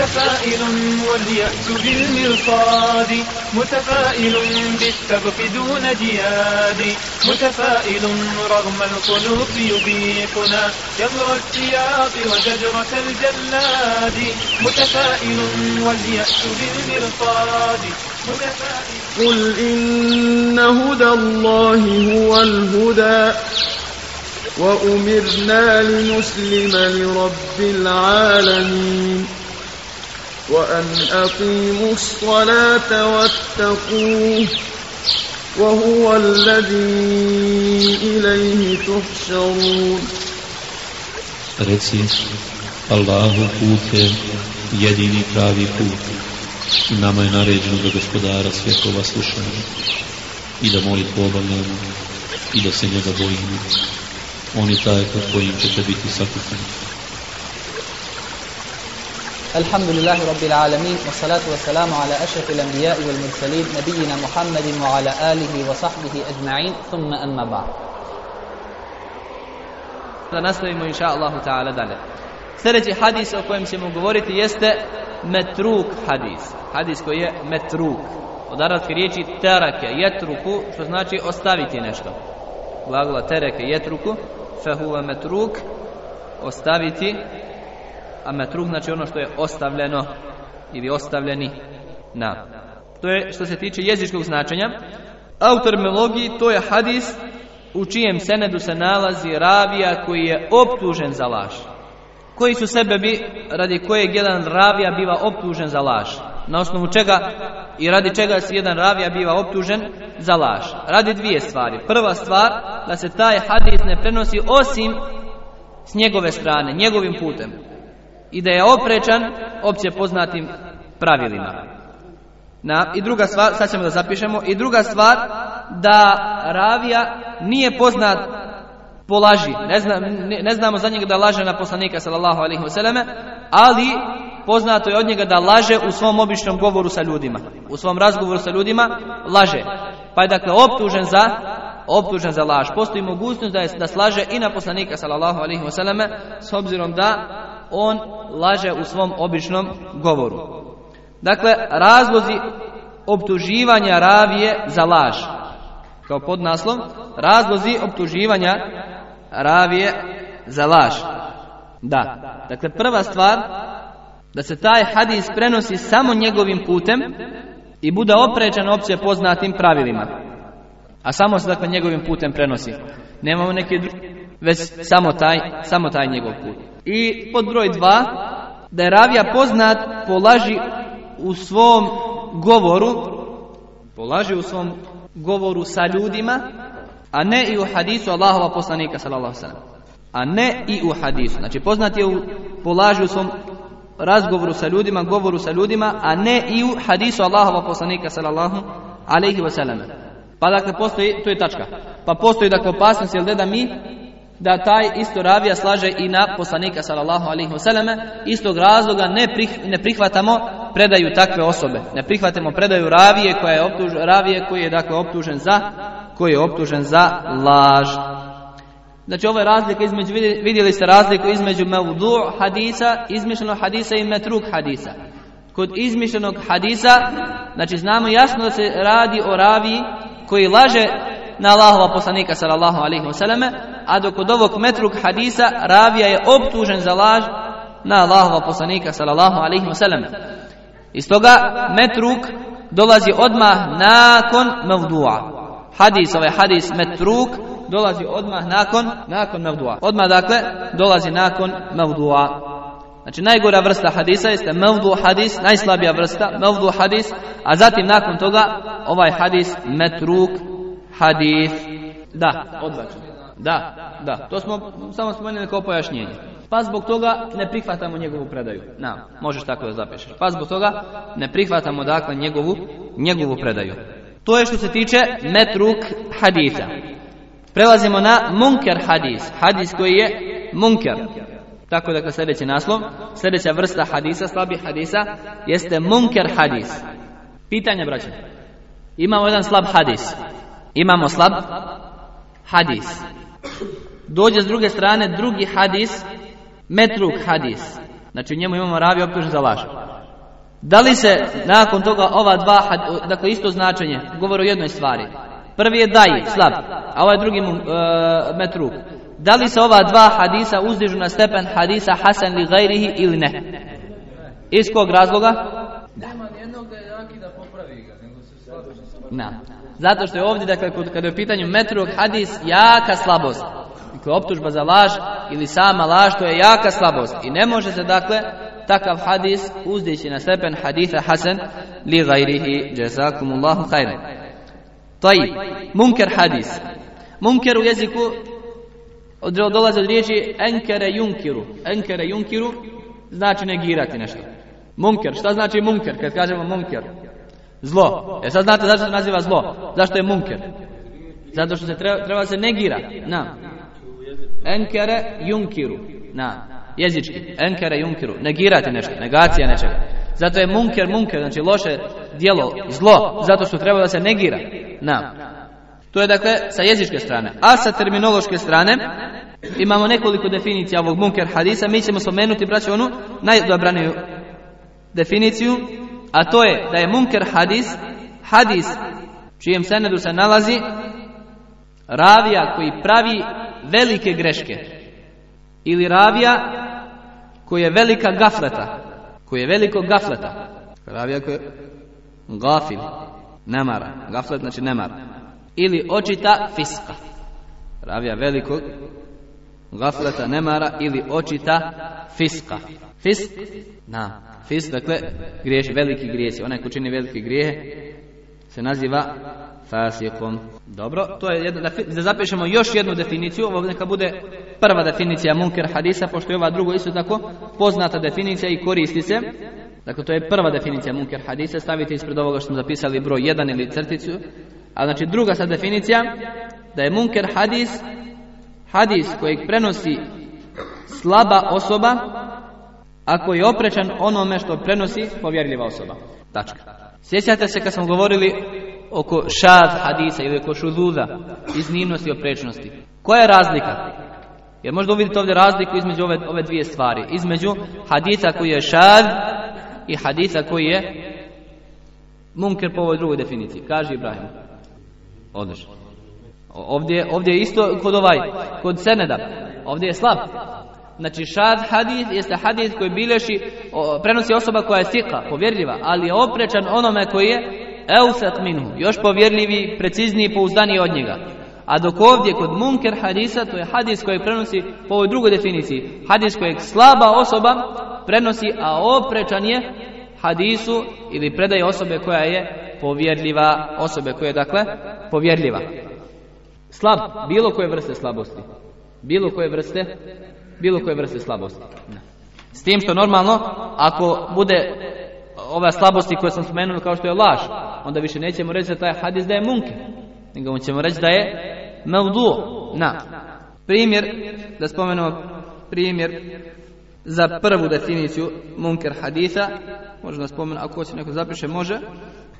متفائل واليأس بالمرصاد متفائل بالسبق دون جياد. متفائل رغم القلوب يذيقنا جمر السياط وزجرة الجلاد. متفائل واليأس بالمرصاد قل إن هدى الله هو الهدى وأمرنا لنسلم لرب العالمين. وأن أقيموا الصلاة واتقوه وهو الذي إليه تحشرون Reci, Allahu put je jedini pravi put. I nama je naređeno da gospodara svjetova slušamo i da molitvu obavljamo i da se njega bojimo. On je taj pod kojim ćete biti sakupani. الحمد لله رب العالمين والصلاة والسلام على أشرف الأنبياء والمرسلين نبينا محمد وعلى آله وصحبه أجمعين. ثم أما بعد. نستمع إن شاء الله تعالى ذلك سلج حديث أو قيم سيمو قبورت يست متروك حديث حديث كوية متروك ودارت في ريجي ترك يترك شو سناتي أستاويتي نشتو وأغلى ترك يترك فهو متروك أستاويتي a metruk znači ono što je ostavljeno ili ostavljeni na. To je što se tiče jezičkog značenja. A u terminologiji to je hadis u čijem senedu se nalazi ravija koji je optužen za laž. Koji su sebebi radi kojeg jedan ravija biva optužen za laž? Na osnovu čega i radi čega se jedan ravija biva optužen za laž? Radi dvije stvari. Prva stvar da se taj hadis ne prenosi osim s njegove strane, njegovim putem. I da je oprečan opće poznatim pravilima. Na, I druga stvar, sad ćemo da zapišemo, i druga stvar da ravija nije poznat po laži. Ne, zna, ne, ne znamo za njega da laže na poslanika sallallahu alaihi wasallam, ali poznato je od njega da laže u svom običnom govoru sa ljudima. U svom razgovoru sa ljudima laže. Pa je dakle optužen za optužen za laž. Postoji mogućnost da je da slaže i na poslanika sallallahu alaihi wasallam s obzirom da on laže u svom običnom govoru. Dakle, razlozi optuživanja ravije za laž. Kao podnaslov, razlozi optuživanja ravije za laž. Da. Dakle, prva stvar, da se taj hadis prenosi samo njegovim putem i bude oprečan opće poznatim pravilima. A samo se dakle njegovim putem prenosi. Nemamo neke druge, već samo taj, samo taj njegov put. I pod broj dva, da je ravija poznat po laži u svom govoru, po laži u svom govoru sa ljudima, a ne i u hadisu Allahova poslanika sallallahu alejhi A ne i u hadisu. Znači poznat je u polažu u svom razgovoru sa ljudima, govoru sa ljudima, a ne i u hadisu Allahova poslanika sallallahu alejhi ve sellem. Pa dakle postoji, to je tačka. Pa postoji dakle opasnost jel da mi da taj isto ravija slaže i na poslanika sallallahu alejhi ve selleme istog razloga ne prih, ne prihvatamo predaju takve osobe. Ne prihvatamo predaju ravije koja je optuž, ravije koji je dakle optužen za koji je optužen za laž. Znači ovo je razlika između, vidjeli ste razliku između mevdu hadisa, izmišljenog hadisa i metruk hadisa. Kod izmišljenog hadisa, znači znamo jasno da se radi o raviji koji laže na Allahova poslanika sallallahu alaihi wasallam, a dok od ovog metruk hadisa ravija je optužen za laž na Allahova poslanika sallallahu alaihi wasallam. Iz toga metruk dolazi odmah nakon mevdu'a. Hadis, ovaj hadis metruk, dolazi odmah nakon nakon mevdua. Odmah dakle dolazi nakon mevdua. Znači najgora vrsta hadisa jeste mevdu hadis, najslabija vrsta mevdu hadis, a zatim nakon toga ovaj hadis metruk hadis. Da, odbačen. Da, da, to smo samo spomenuli kao pojašnjenje. Pa zbog toga ne prihvatamo njegovu predaju. Na, možeš tako da zapišeš. Pa zbog toga ne prihvatamo dakle njegovu njegovu predaju. To je što se tiče metruk hadisa. Prelazimo na munker hadis. Hadis koji je munker. Tako dakle sljedeći naslov, sljedeća vrsta hadisa, slabi hadisa, jeste munker hadis. Pitanje, braće. Imamo jedan slab hadis. Imamo slab hadis. Dođe s druge strane drugi hadis, metruk hadis. Znači u njemu imamo ravi optužen za laž. Da li se nakon toga ova dva, dakle isto značenje, govori o jednoj stvari. Prvi je daj, slab, a ovaj drugi mu, e, metruk. Da li se ova dva hadisa uzdižu na stepen hadisa Hasan li gajrihi ili ne? Iz kog razloga? Nema nijednog da je jaki da popravi ga, nego se slabi. Zato što je ovdje, dakle, kada je u pitanju metrog hadis, jaka slabost. Dakle, optužba za laž ili sama laž, to je jaka slabost. I ne može se, dakle, takav hadis uzdići na stepen haditha Hasan li gajrihi. Jazakumullahu khairan. Taj, munker hadis. Munker u jeziku od, dolazi od riječi enkere junkiru. Enkere junkiru znači negirati nešto. Munker, šta znači munker kad kažemo munker? Zlo. E sad znate zašto se naziva zlo? Zašto je munker? Zato što se treba, treba se negira. Na. Enkere junkiru. Na. Jezički. Enkere junkiru. Negirati nešto. Negacija nečega. Zato je munker munker, znači loše djelo, zlo, zato što treba da se negira. Na. To je dakle sa jezičke strane. A sa terminološke strane imamo nekoliko definicija ovog munker hadisa. Mi ćemo spomenuti, braće, onu najdobraniju definiciju, a to je da je munker hadis, hadis čijem senedu se nalazi ravija koji pravi velike greške ili ravija koji je velika gafleta koji je veliko gafleta. Ravija koji je gafil nemara, gaflet znači nemara ili očita fiska. Ravija velikog gafleta nemara ili očita fiska. Fisk? Na fisk dakle griješ veliki grijesi. Onaj ko čini veliki grijehe se naziva fasikom dobro to je jedno, da zapišemo još jednu definiciju. Ovo neka bude prva definicija munker hadisa pošto je ova druga isto tako poznata definicija i koristi se. Dakle, to je prva definicija munker hadisa. Stavite ispred ovoga što smo zapisali broj 1 ili crticu. A znači druga sad definicija, da je munker hadis, hadis kojeg prenosi slaba osoba, ako je oprečan onome što prenosi povjerljiva osoba. Tačka. Sjećate se kad smo govorili oko šad hadisa ili oko šududa, iznimnosti i oprečnosti. Koja je razlika? Jer možda uvidite ovdje razliku između ove, ove dvije stvari. Između hadisa koji je šad i hadisa koji je munker po ovoj drugoj definiciji. Kaže Ibrahim. Odlično. Ovdje, ovdje je isto kod ovaj, kod seneda. Ovdje je slab. Znači šad hadis jeste hadis koji bileši, prenosi osoba koja je sika, povjerljiva, ali je oprečan onome koji je eusat minhu, još povjerljivi, precizniji i pouzdaniji od njega. A dok ovdje kod munker hadisa, to je hadis koji prenosi po ovoj drugoj definiciji, hadis kojeg slaba osoba prenosi, a oprečan je hadisu ili predaje osobe koja je povjerljiva, osobe koja je dakle povjerljiva. Slab, bilo koje vrste slabosti. Bilo koje vrste, bilo koje vrste slabosti. S tim što normalno, ako bude ove slabosti koje sam spomenuo kao što je laž, onda više nećemo reći da taj hadis da je munke, nego ćemo reći da je mevdu. Na. Primjer, da spomenemo primjer za prvu definiciju munker hadisa, možda spomenu, ako se neko zapiše, može,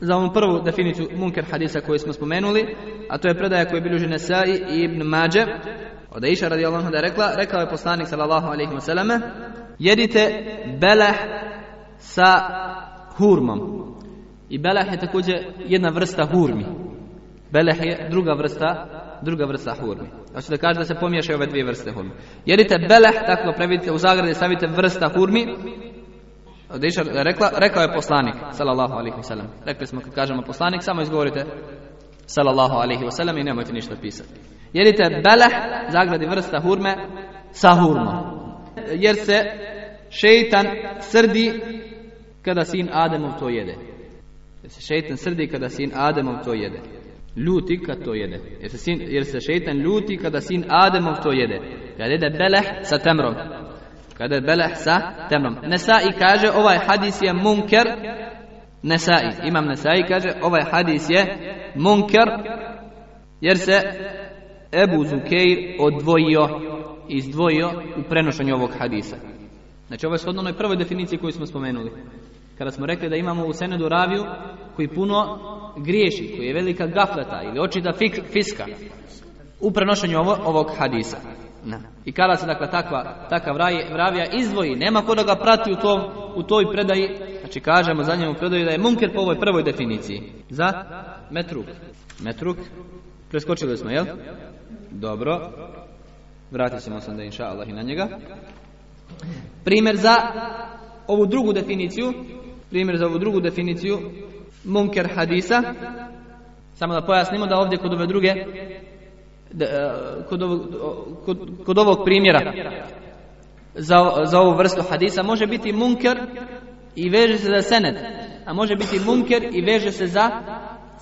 za prvu definiciju munker hadisa koju smo spomenuli, a to je predaja koju je bilježi Nesai i Ibn Mađe, od Aisha radijallahu da je rekla, rekao je poslanik sallallahu alaihi wa jedite beleh sa hurmom. I beleh je također jedna vrsta hurmi. Beleh je druga vrsta druga vrsta hurmi. Znači da kaže da se pomiješaju ove dvije vrste hurmi. Jedite beleh, tako previdite u zagradi, stavite vrsta hurmi. Rekla, rekao je poslanik, sallallahu alaihi wasallam. Rekli smo kad kažemo poslanik, samo izgovorite sallallahu alaihi wasallam i nemojte ništa pisati. Jedite beleh, zagradi vrsta hurme, sa hurmom. Jer se šeitan srdi kada sin Ademov to jede. Jer se šeitan srdi kada sin Ademov to jede ljuti kad to jede. Jer se, sin, jer se šeitan ljuti kada sin Ademov to jede. Kada jede beleh sa temrom. Kada je beleh sa temrom. Nesai kaže ovaj hadis je munker. Nesai, imam Nesai kaže ovaj hadis je munker. Jer se Ebu Zukeir odvojio, izdvojio u prenošanju ovog hadisa. Znači ovo je shodno onoj prvoj definiciji koju smo spomenuli. Kada smo rekli da imamo u Senedu raviju koji puno griješi, koji je velika gafleta ili očita fiska u prenošenju ovo, ovog hadisa. I kada se dakle takva, takav raj, ravija izdvoji, nema ko da ga prati u, tom, u toj predaji, znači kažemo za njemu predaju da je munker po ovoj prvoj definiciji. Za metruk. Metruk. Preskočili smo, jel? Dobro. Vratit ćemo se onda inša Allah i na njega. Primjer za ovu drugu definiciju, primjer za ovu drugu definiciju munker hadisa. Samo da pojasnimo da ovdje kod ove druge da, kod, ovog, kod, kod ovog primjera za, za ovu vrstu hadisa može biti munker i veže se za senet, a može biti munker i veže se za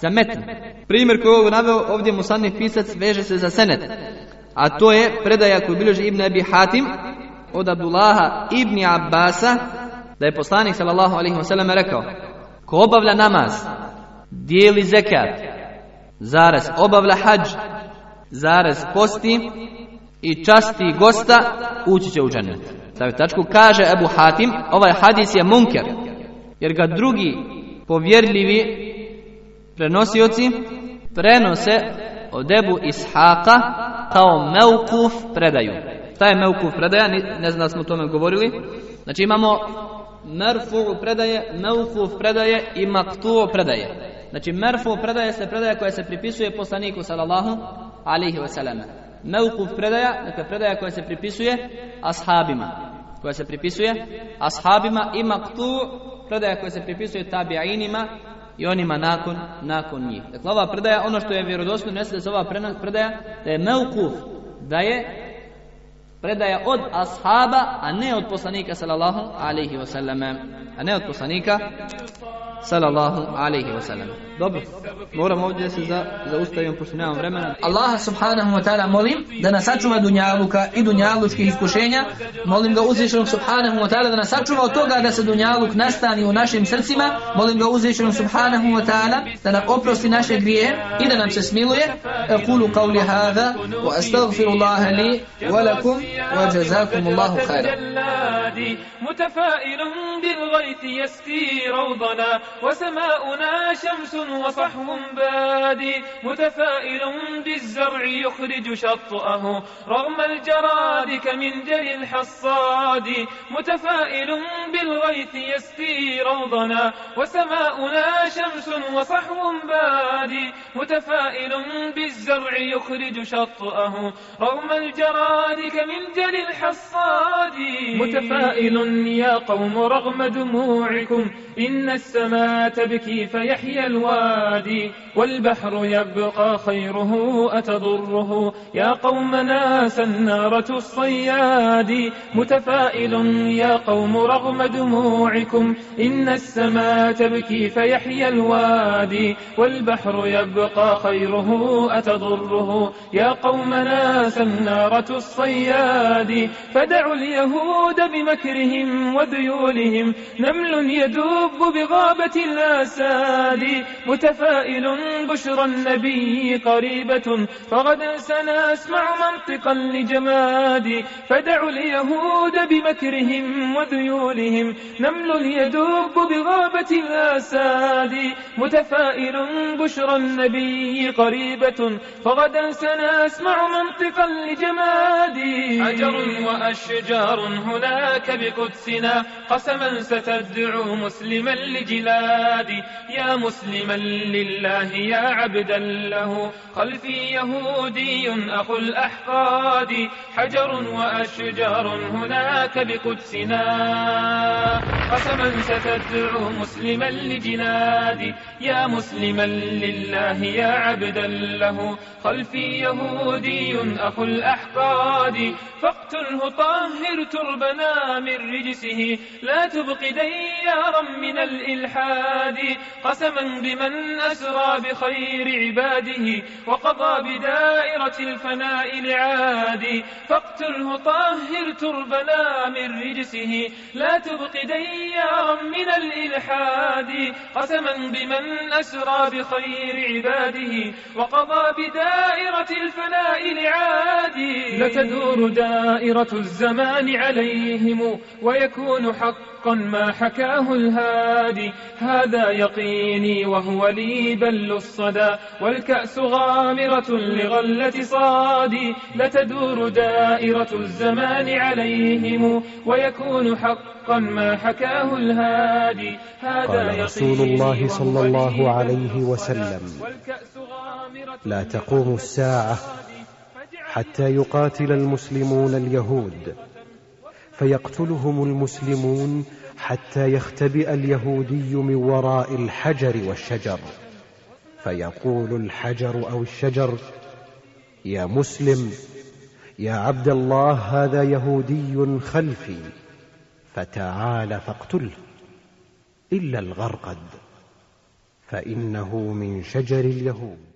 za metn. Primjer koji je ovo naveo ovdje musannih pisac veže se za senet, a to je predaja koju bilježi Ibn Abi Hatim od Abdullaha Ibn Abbasa da je poslanik sallallahu alaihi wa sallam rekao ko obavlja namaz dijeli zekat zaraz obavlja hađ zarez posti i časti gosta ući će u džennet. Stavite tačku, kaže Ebu Hatim, ovaj hadis je munker, jer ga drugi povjerljivi prenosioci prenose od Ebu Ishaqa kao meukuf predaju. Šta je meukuf predaja? Ne znam da smo o tome govorili. Znači imamo merfu predaje, meukuf predaje i maktu predaje. Znači merfu predaje se predaja koja se pripisuje poslaniku sallallahu alihi wasallam. Meukuf predaja, dakle predaja koja se pripisuje ashabima. Koja se pripisuje ashabima i maktu predaja koja se pripisuje tabi'inima i onima nakon, nakon njih. Dakle, ova predaja, ono što je vjerodostojno nese da se ova predaja, da je meukuf, da je predaja od ashaba, a ne od poslanika sallallahu alaihi wasallam. A ne od poslanika sallallahu alaihi wasallam. Dobro, moram ovdje se za, zaustavim pošto nemam vremena. Allah subhanahu wa ta'ala molim da nas sačuva dunjaluka i dunjalučkih iskušenja. Molim ga uzvišenog subhanahu wa ta'ala da nas sačuva od toga da se dunjaluk nastani u našim srcima. Molim ga uzvišenog subhanahu wa ta'ala da nam oprosti naše grije i da nam se smiluje. Aqulu qawli hadha wa astaghfirullaha li wa lakum wa jazakumullahu khairan. متفائل بالغيث يسقي روضنا. وسماؤنا شمس وصحو بادي متفائل بالزرع يخرج شطأه. رغم الجراد كمنجل الحصاد متفائل بالغيث يسقي روضنا. وسماؤنا شمس وصحو بادي متفائل بالزرع يخرج شطأه. رغم الجراد كمنجل الحصاد متفائل يا قوم رغم دموعكم إن السماء تبكي فيحيى الوادي والبحر يبقى خيره أتضره يا قومنا سنارة الصياد متفائل يا قوم رغم دموعكم إن السماء تبكي فيحيى الوادي والبحر يبقى خيره أتضره يا قومنا سنارة الصياد فدعوا اليهود بمكرهم وذيولهم نمل يدب بغابة الأساد متفائل بشرى النبي قريبة فغدا سنسمع منطقا لجماد فدعوا اليهود بمكرهم وذيولهم نمل يدب بغابة الأساد متفائل بشرى النبي قريبة فغدا سنسمع منطقا لجماد. حجر وأشجار هناك بقدسنا قسما ستدعو مسلما لجلادي. يا مسلما لله يا عبدا له. خلفي يهودي أخو الأحقاد. حجر وأشجار هناك بقدسنا. قسما ستدعو مسلما لجنادي. يا مسلما لله يا عبدا له. خلفي يهودي أخو الأحقاد. فاقتله طهر تربنا من رجسه. لا تبق ديارا من الإلحاد. قسما بمن أسرى بخير عباده. وقضى بدائرة الفناء لعادي فاقتله طهر تربنا من رجسه. لا تبق ديارا من الإلحاد قسما بمن أسرى بخير عباده وقضى بدائرة الفناء لتدور دائرة الزمان عليهم ويكون حقا ما حكاه الهادي. هذا يقيني وهو هو لي بل الصدى. والكأس غامرة لغلة صادي. لتدور دائرة الزمان عليهم ويكون حقا ما حكاه الهادي. هذا قال رسول الله صلى الله عليه وسلم. والكأس غامرة لا تقوم الساعة. حتى يقاتل المسلمون اليهود. فيقتلهم المسلمون حتى يختبئ اليهودي من وراء الحجر والشجر. فيقول الحجر أو الشجر يا مسلم يا عبد الله هذا يهودي خلفي. فتعال فاقتله. إلا الغرقد. فإنه من شجر اليهود.